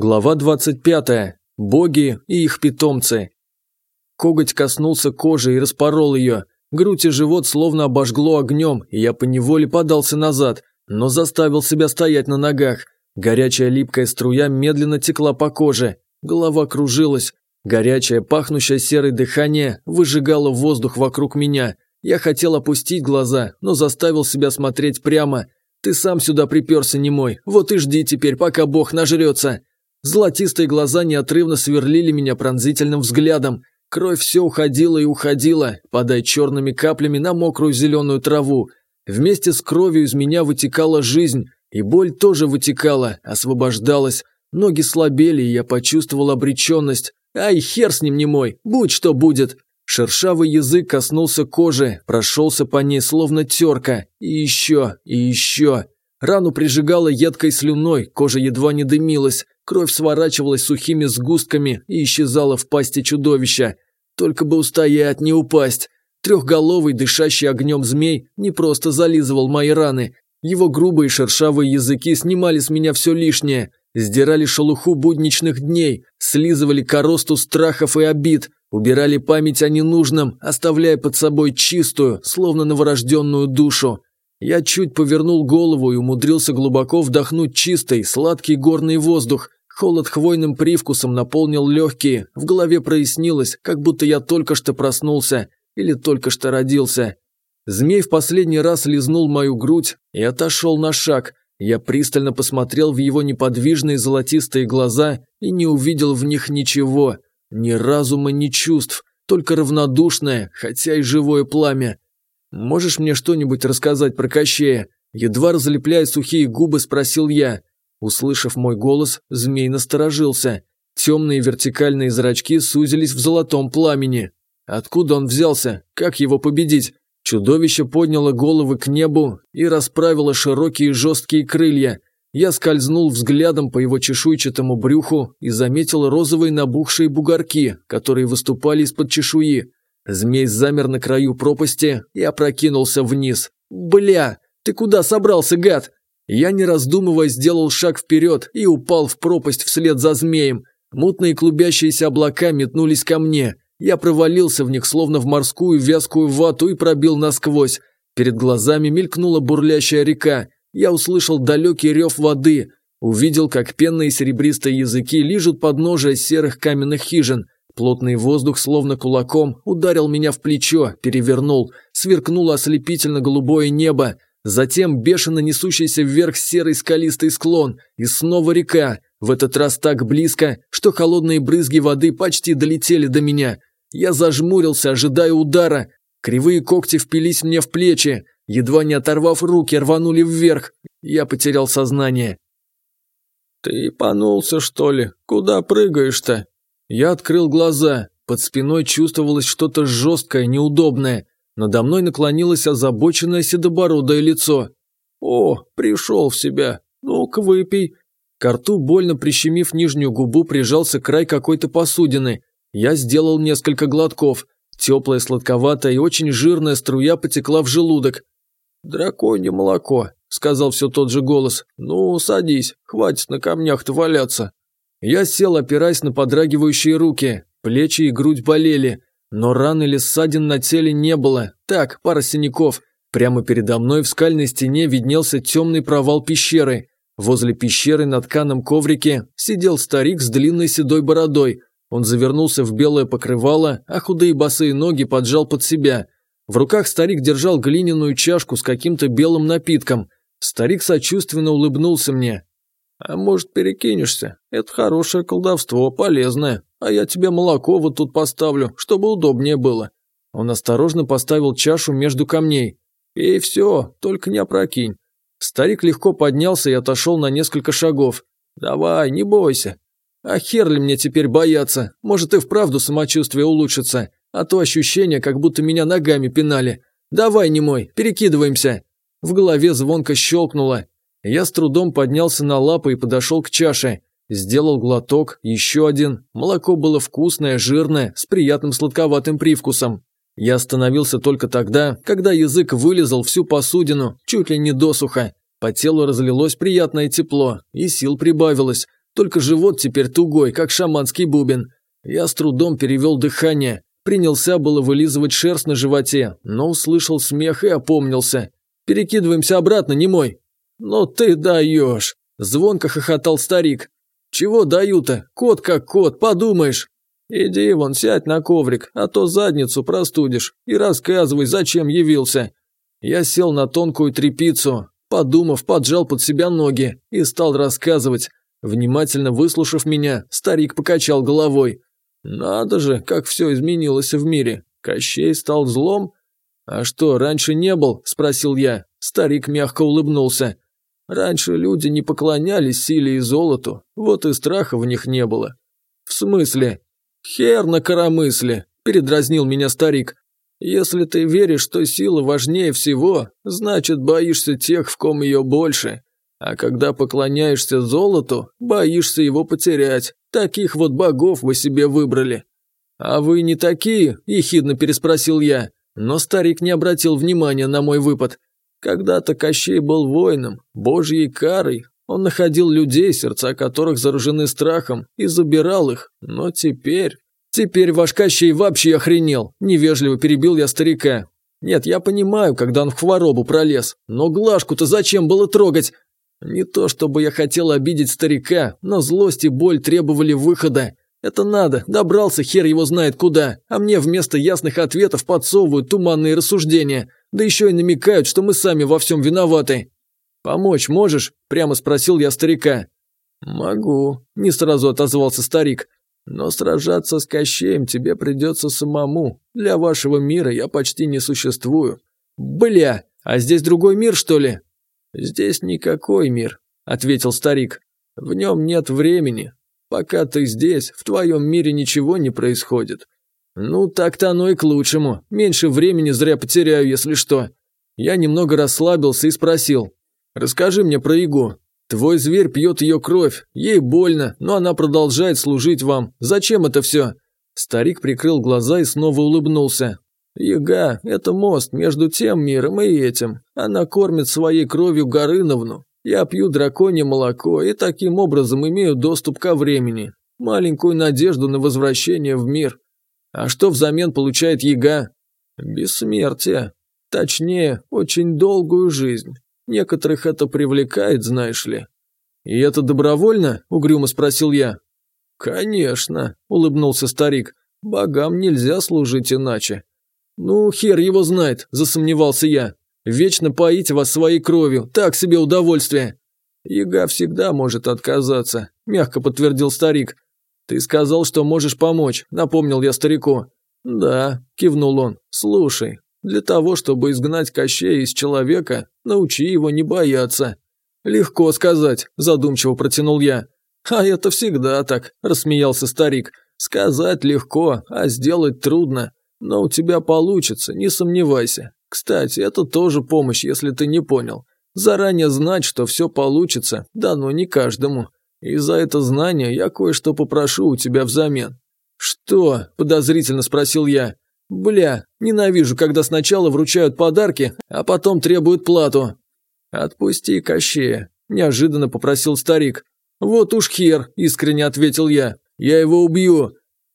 Глава 25. Боги и их питомцы. Коготь коснулся кожи и распорол ее. Грудь и живот словно обожгло огнем, и я поневоле подался назад, но заставил себя стоять на ногах. Горячая липкая струя медленно текла по коже. Голова кружилась. Горячее, пахнущее серой дыхание выжигало воздух вокруг меня. Я хотел опустить глаза, но заставил себя смотреть прямо. «Ты сам сюда приперся, немой, вот и жди теперь, пока Бог нажрется!» Золотистые глаза неотрывно сверлили меня пронзительным взглядом. Кровь все уходила и уходила, падая черными каплями на мокрую зеленую траву. Вместе с кровью из меня вытекала жизнь, и боль тоже вытекала, освобождалась. Ноги слабели, и я почувствовал обреченность. Ай, хер с ним не мой, будь что будет. Шершавый язык коснулся кожи, прошелся по ней словно терка. И еще, и еще. Рану прижигала едкой слюной, кожа едва не дымилась, кровь сворачивалась сухими сгустками и исчезала в пасти чудовища. Только бы устоять, не упасть. Трехголовый, дышащий огнем змей, не просто зализывал мои раны. Его грубые шершавые языки снимали с меня все лишнее, сдирали шелуху будничных дней, слизывали коросту страхов и обид, убирали память о ненужном, оставляя под собой чистую, словно новорожденную душу. Я чуть повернул голову и умудрился глубоко вдохнуть чистый, сладкий горный воздух. Холод хвойным привкусом наполнил легкие, в голове прояснилось, как будто я только что проснулся или только что родился. Змей в последний раз лизнул мою грудь и отошел на шаг. Я пристально посмотрел в его неподвижные золотистые глаза и не увидел в них ничего. Ни разума, ни чувств, только равнодушное, хотя и живое пламя. «Можешь мне что-нибудь рассказать про Кощея?» Едва разлепляя сухие губы, спросил я. Услышав мой голос, змей насторожился. Темные вертикальные зрачки сузились в золотом пламени. Откуда он взялся? Как его победить? Чудовище подняло головы к небу и расправило широкие жесткие крылья. Я скользнул взглядом по его чешуйчатому брюху и заметил розовые набухшие бугорки, которые выступали из-под чешуи. Змей замер на краю пропасти и опрокинулся вниз. «Бля! Ты куда собрался, гад?» Я, не раздумывая, сделал шаг вперед и упал в пропасть вслед за змеем. Мутные клубящиеся облака метнулись ко мне. Я провалился в них, словно в морскую вязкую вату, и пробил насквозь. Перед глазами мелькнула бурлящая река. Я услышал далекий рев воды. Увидел, как пенные серебристые языки лижут подножия серых каменных хижин – Плотный воздух словно кулаком ударил меня в плечо, перевернул, сверкнуло ослепительно голубое небо, затем бешено несущийся вверх серый скалистый склон, и снова река, в этот раз так близко, что холодные брызги воды почти долетели до меня. Я зажмурился, ожидая удара. Кривые когти впились мне в плечи, едва не оторвав руки, рванули вверх. Я потерял сознание. «Ты понулся, что ли? Куда прыгаешь-то?» Я открыл глаза, под спиной чувствовалось что-то жесткое, неудобное. Надо мной наклонилось озабоченное седобородое лицо. «О, пришел в себя! Ну-ка, выпей!» К рту, больно прищемив нижнюю губу, прижался край какой-то посудины. Я сделал несколько глотков. Теплая, сладковатая и очень жирная струя потекла в желудок. «Драконье молоко», – сказал все тот же голос. «Ну, садись, хватит на камнях-то валяться». Я сел, опираясь на подрагивающие руки. Плечи и грудь болели, но ран или ссадин на теле не было. Так, пара синяков. Прямо передо мной в скальной стене виднелся темный провал пещеры. Возле пещеры на тканом коврике сидел старик с длинной седой бородой. Он завернулся в белое покрывало, а худые босые ноги поджал под себя. В руках старик держал глиняную чашку с каким-то белым напитком. Старик сочувственно улыбнулся мне, а может, перекинешься? Это хорошее колдовство, полезное. А я тебе молоко вот тут поставлю, чтобы удобнее было». Он осторожно поставил чашу между камней. «И все, только не опрокинь». Старик легко поднялся и отошел на несколько шагов. «Давай, не бойся». «А хер ли мне теперь бояться? Может, и вправду самочувствие улучшится, а то ощущение, как будто меня ногами пинали. Давай, не мой, перекидываемся». В голове звонко щелкнуло, я с трудом поднялся на лапы и подошел к чаше. Сделал глоток, еще один. Молоко было вкусное, жирное, с приятным сладковатым привкусом. Я остановился только тогда, когда язык вылезал всю посудину, чуть ли не досуха. По телу разлилось приятное тепло, и сил прибавилось. Только живот теперь тугой, как шаманский бубен. Я с трудом перевел дыхание. Принялся было вылизывать шерсть на животе, но услышал смех и опомнился. «Перекидываемся обратно, не мой. «Ну ты даешь!» – звонко хохотал старик. «Чего даю-то? Кот как кот, подумаешь!» «Иди вон, сядь на коврик, а то задницу простудишь, и рассказывай, зачем явился». Я сел на тонкую трепицу, подумав, поджал под себя ноги и стал рассказывать. Внимательно выслушав меня, старик покачал головой. «Надо же, как все изменилось в мире. Кощей стал злом?» «А что, раньше не был?» – спросил я. Старик мягко улыбнулся. Раньше люди не поклонялись силе и золоту, вот и страха в них не было. В смысле? Хер на коромысле, передразнил меня старик. Если ты веришь, что сила важнее всего, значит боишься тех, в ком ее больше. А когда поклоняешься золоту, боишься его потерять. Таких вот богов вы себе выбрали. А вы не такие? ехидно переспросил я. Но старик не обратил внимания на мой выпад. Когда-то Кощей был воином, божьей карой. Он находил людей, сердца которых заражены страхом, и забирал их. Но теперь... Теперь ваш Кощей вообще охренел. Невежливо перебил я старика. Нет, я понимаю, когда он в хворобу пролез. Но Глажку-то зачем было трогать? Не то чтобы я хотел обидеть старика, но злость и боль требовали выхода. Это надо, добрался хер его знает куда, а мне вместо ясных ответов подсовывают туманные рассуждения. Да еще и намекают, что мы сами во всем виноваты. Помочь можешь?» – прямо спросил я старика. «Могу», – не сразу отозвался старик. «Но сражаться с Кощеем тебе придется самому. Для вашего мира я почти не существую». «Бля, а здесь другой мир, что ли?» «Здесь никакой мир», – ответил старик. «В нем нет времени. Пока ты здесь, в твоем мире ничего не происходит. «Ну, так-то оно и к лучшему. Меньше времени зря потеряю, если что». Я немного расслабился и спросил. «Расскажи мне про Игу. Твой зверь пьет ее кровь, ей больно, но она продолжает служить вам. Зачем это все?» Старик прикрыл глаза и снова улыбнулся. «Яга – это мост между тем миром и этим. Она кормит своей кровью Горыновну. Я пью драконье молоко и таким образом имею доступ ко времени. Маленькую надежду на возвращение в мир. А что взамен получает яга? Бессмертие. Точнее, очень долгую жизнь. Некоторых это привлекает, знаешь ли. И это добровольно? Угрюмо спросил я. Конечно, улыбнулся старик. Богам нельзя служить иначе. Ну, хер его знает, засомневался я. Вечно поить вас своей кровью, так себе удовольствие. Яга всегда может отказаться, мягко подтвердил старик. Ты сказал, что можешь помочь, напомнил я старику. Да, кивнул он. Слушай, для того, чтобы изгнать Кощея из человека, научи его не бояться. Легко сказать, задумчиво протянул я. А это всегда так, рассмеялся старик. Сказать легко, а сделать трудно. Но у тебя получится, не сомневайся. Кстати, это тоже помощь, если ты не понял. Заранее знать, что все получится, дано не каждому. И за это знание я кое-что попрошу у тебя взамен». «Что?» – подозрительно спросил я. «Бля, ненавижу, когда сначала вручают подарки, а потом требуют плату». «Отпусти Кощея», – неожиданно попросил старик. «Вот уж хер», – искренне ответил я. «Я его убью».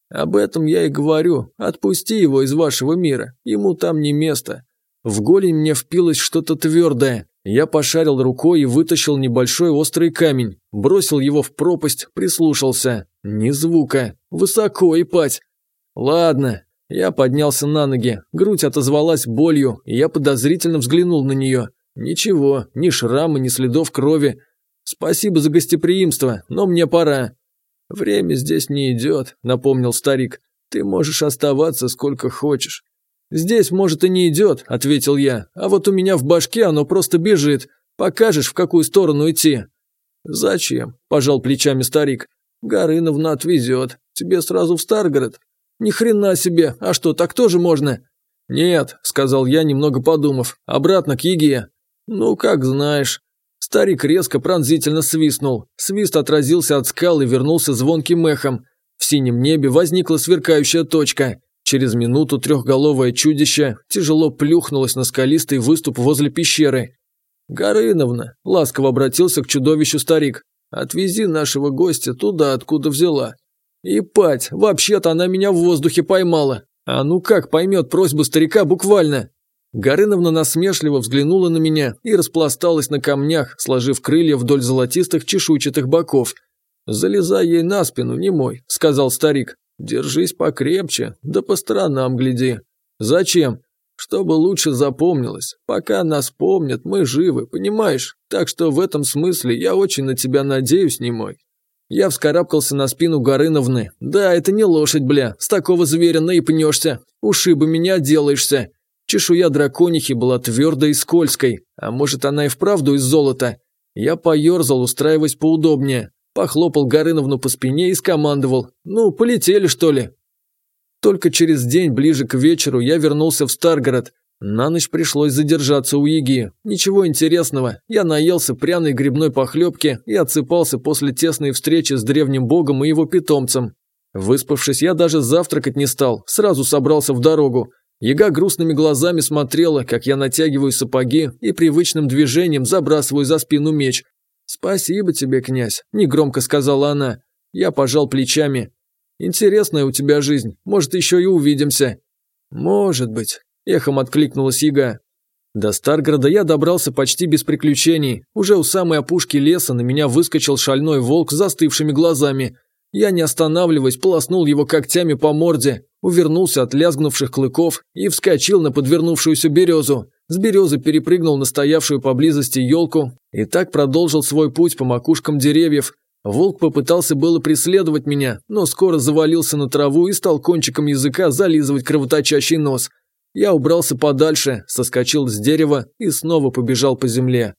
«Об этом я и говорю. Отпусти его из вашего мира. Ему там не место». В голень мне впилось что-то твердое. Я пошарил рукой и вытащил небольшой острый камень, бросил его в пропасть, прислушался. Ни звука. Высоко и пать. Ладно. Я поднялся на ноги, грудь отозвалась болью, и я подозрительно взглянул на нее. Ничего, ни шрама, ни следов крови. Спасибо за гостеприимство, но мне пора. Время здесь не идет, напомнил старик. Ты можешь оставаться сколько хочешь. «Здесь, может, и не идет», – ответил я. «А вот у меня в башке оно просто бежит. Покажешь, в какую сторону идти». «Зачем?» – пожал плечами старик. «Горыновна отвезет. Тебе сразу в Старгород». «Ни хрена себе! А что, так тоже можно?» «Нет», – сказал я, немного подумав. «Обратно к Еге». «Ну, как знаешь». Старик резко пронзительно свистнул. Свист отразился от скал и вернулся звонким эхом. В синем небе возникла сверкающая точка. Через минуту трехголовое чудище тяжело плюхнулось на скалистый выступ возле пещеры. «Горыновна», – ласково обратился к чудовищу старик, – «отвези нашего гостя туда, откуда взяла». И пать, вообще-то она меня в воздухе поймала. А ну как поймет просьбу старика буквально?» Горыновна насмешливо взглянула на меня и распласталась на камнях, сложив крылья вдоль золотистых чешуйчатых боков. «Залезай ей на спину, не мой», – сказал старик. Держись покрепче, да по сторонам гляди. Зачем? Чтобы лучше запомнилось. Пока нас помнят, мы живы, понимаешь? Так что в этом смысле я очень на тебя надеюсь, немой. Я вскарабкался на спину Горыновны. Да, это не лошадь, бля. С такого зверя наипнешься. Ушибы меня делаешься. Чешуя драконихи была твердой и скользкой. А может, она и вправду из золота? Я поерзал, устраиваясь поудобнее. Похлопал Горыновну по спине и скомандовал «Ну, полетели, что ли?» Только через день, ближе к вечеру, я вернулся в Старгород. На ночь пришлось задержаться у Иги. Ничего интересного, я наелся пряной грибной похлебки и отсыпался после тесной встречи с древним богом и его питомцем. Выспавшись, я даже завтракать не стал, сразу собрался в дорогу. Яга грустными глазами смотрела, как я натягиваю сапоги и привычным движением забрасываю за спину меч, «Спасибо тебе, князь», – негромко сказала она. Я пожал плечами. «Интересная у тебя жизнь. Может, еще и увидимся». «Может быть», – эхом откликнулась яга. До Старгорода я добрался почти без приключений. Уже у самой опушки леса на меня выскочил шальной волк с застывшими глазами. Я, не останавливаясь, полоснул его когтями по морде, увернулся от лязгнувших клыков и вскочил на подвернувшуюся березу. С березы перепрыгнул настоявшую поблизости елку и так продолжил свой путь по макушкам деревьев. Волк попытался было преследовать меня, но скоро завалился на траву и стал кончиком языка зализывать кровоточащий нос. Я убрался подальше, соскочил с дерева и снова побежал по земле.